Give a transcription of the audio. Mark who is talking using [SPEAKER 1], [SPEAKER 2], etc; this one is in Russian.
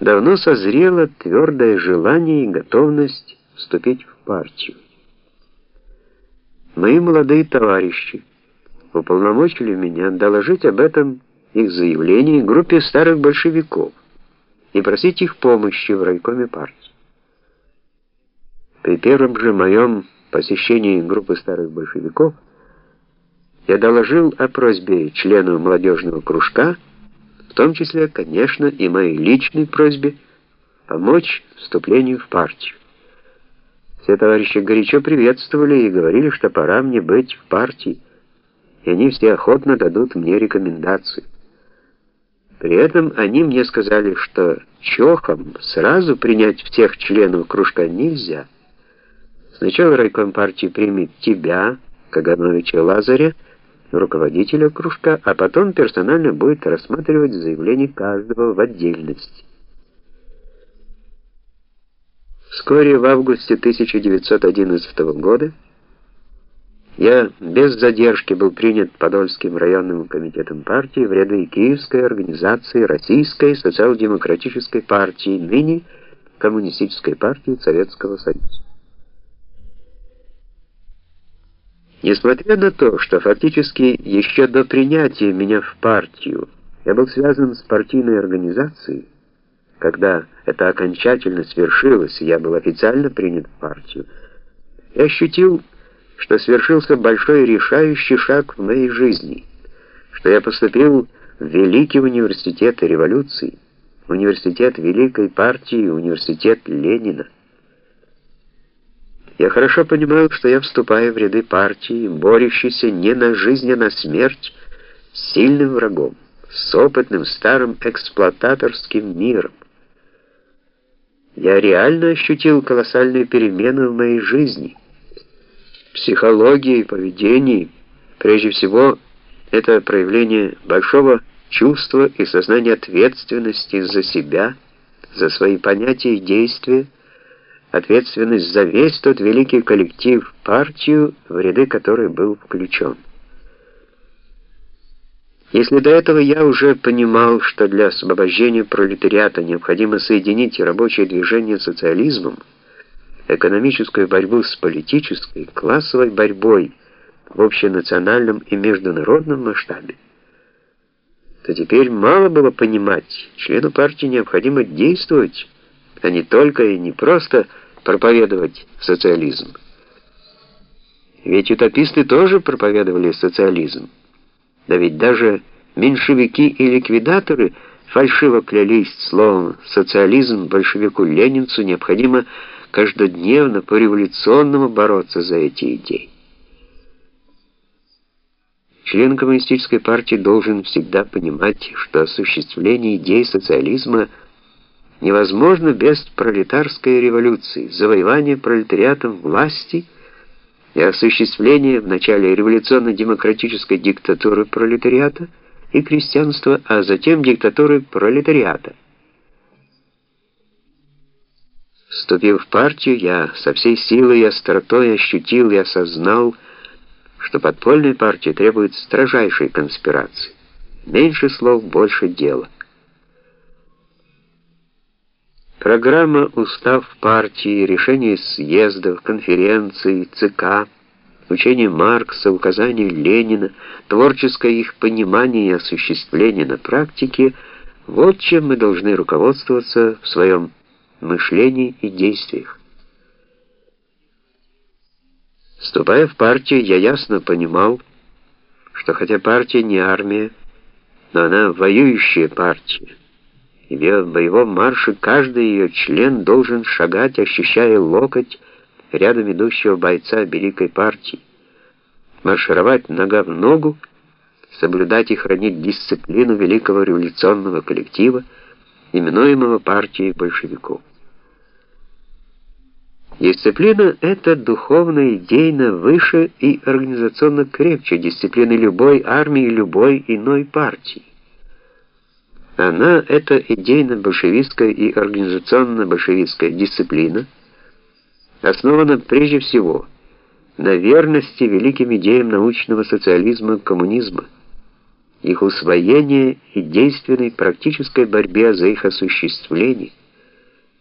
[SPEAKER 1] давно созрело твердое желание и готовность вступить в партию. Мои молодые товарищи уполномочили меня доложить об этом их заявлении группе старых большевиков и просить их помощи в райкоме партии. При первом же моем посещении группы старых большевиков я доложил о просьбе членов молодежного кружка, том числе, конечно, и моей личной просьбе помочь вступлению в партию. Все товарищи горячо приветствовали и говорили, что пора мне быть в партии, и они все охотно дадут мне рекомендации. При этом они мне сказали, что чохом сразу принять всех членов кружка нельзя. Сначала райком партии примет тебя, Кагановича Лазаря, руководителя кружка, а потом персонально будет рассматривать заявление каждого в отдельности. Вскоре в августе 1911 года я без задержки был принят Подольским районным комитетом партии в ряды Киевской организации Российской социал-демократической партии, ныне Коммунистической партии Советского Союза. Несмотря на то, что фактически еще до принятия меня в партию я был связан с партийной организацией, когда это окончательно свершилось, и я был официально принят в партию, я ощутил, что свершился большой решающий шаг в моей жизни, что я поступил в Великий университет революции, университет Великой партии, университет Ленина. Я хорошо понимаю, что я вступаю в ряды партии, борющейся не на жизнь, а на смерть, с сильным врагом, с опытным старым эксплуататорским миром. Я реально ощутил колоссальные перемены в моей жизни — психологии поведении, прежде всего, это проявление большого чувства и сознания ответственности за себя, за свои понятия и действия, ответственность за весь тот великий коллектив, партию, в ряды которой был включен. Если до этого я уже понимал, что для освобождения пролетариата необходимо соединить рабочее движение с социализмом, экономическую борьбу с политической, классовой борьбой в общенациональном и международном масштабе, то теперь мало было понимать, члену партии необходимо действовать, а не только и не просто проповедовать социализм. Ведь утописты тоже проповедовали социализм. Да ведь даже меньшевики и ликвидаторы фальшиво клялись словом «социализм» большевику-ленинцу необходимо каждодневно по-революционному бороться за эти идеи. Член коммунистической партии должен всегда понимать, что осуществление идей социализма невозможно без пролетарской революции, завоевания пролетариатом власти и осуществления в начале революционно-демократической диктатуры пролетариата и крестьянства, а затем диктатуры пролетариата. Вступив в партию, я со всей силой и остротой ощутил и осознал, что подпольная партия требует строжайшей конспирации. Меньше слов, больше дела. Программа, устав партии, решения съездов, конференций, ЦК, учение Маркса, указания Ленина, творческое их понимание и осуществление на практике — вот чем мы должны руководствоваться в своем мышлении и действиях. Вступая в партию, я ясно понимал, что хотя партия не армия, но она воюющая партия, и в боевом марше каждый ее член должен шагать, ощущая локоть рядом идущего бойца великой партии, маршировать нога в ногу, соблюдать и хранить дисциплину великого революционного коллектива, именуемого партией большевиков. Дисциплина — это духовно, идейно выше и организационно крепче дисциплины любой армии любой иной партии. Она — это идейно-большевистская и организационно-большевистская дисциплина, основана прежде всего на верности великим идеям научного социализма, коммунизма, их усвоение и действенной практической борьбе за их осуществление –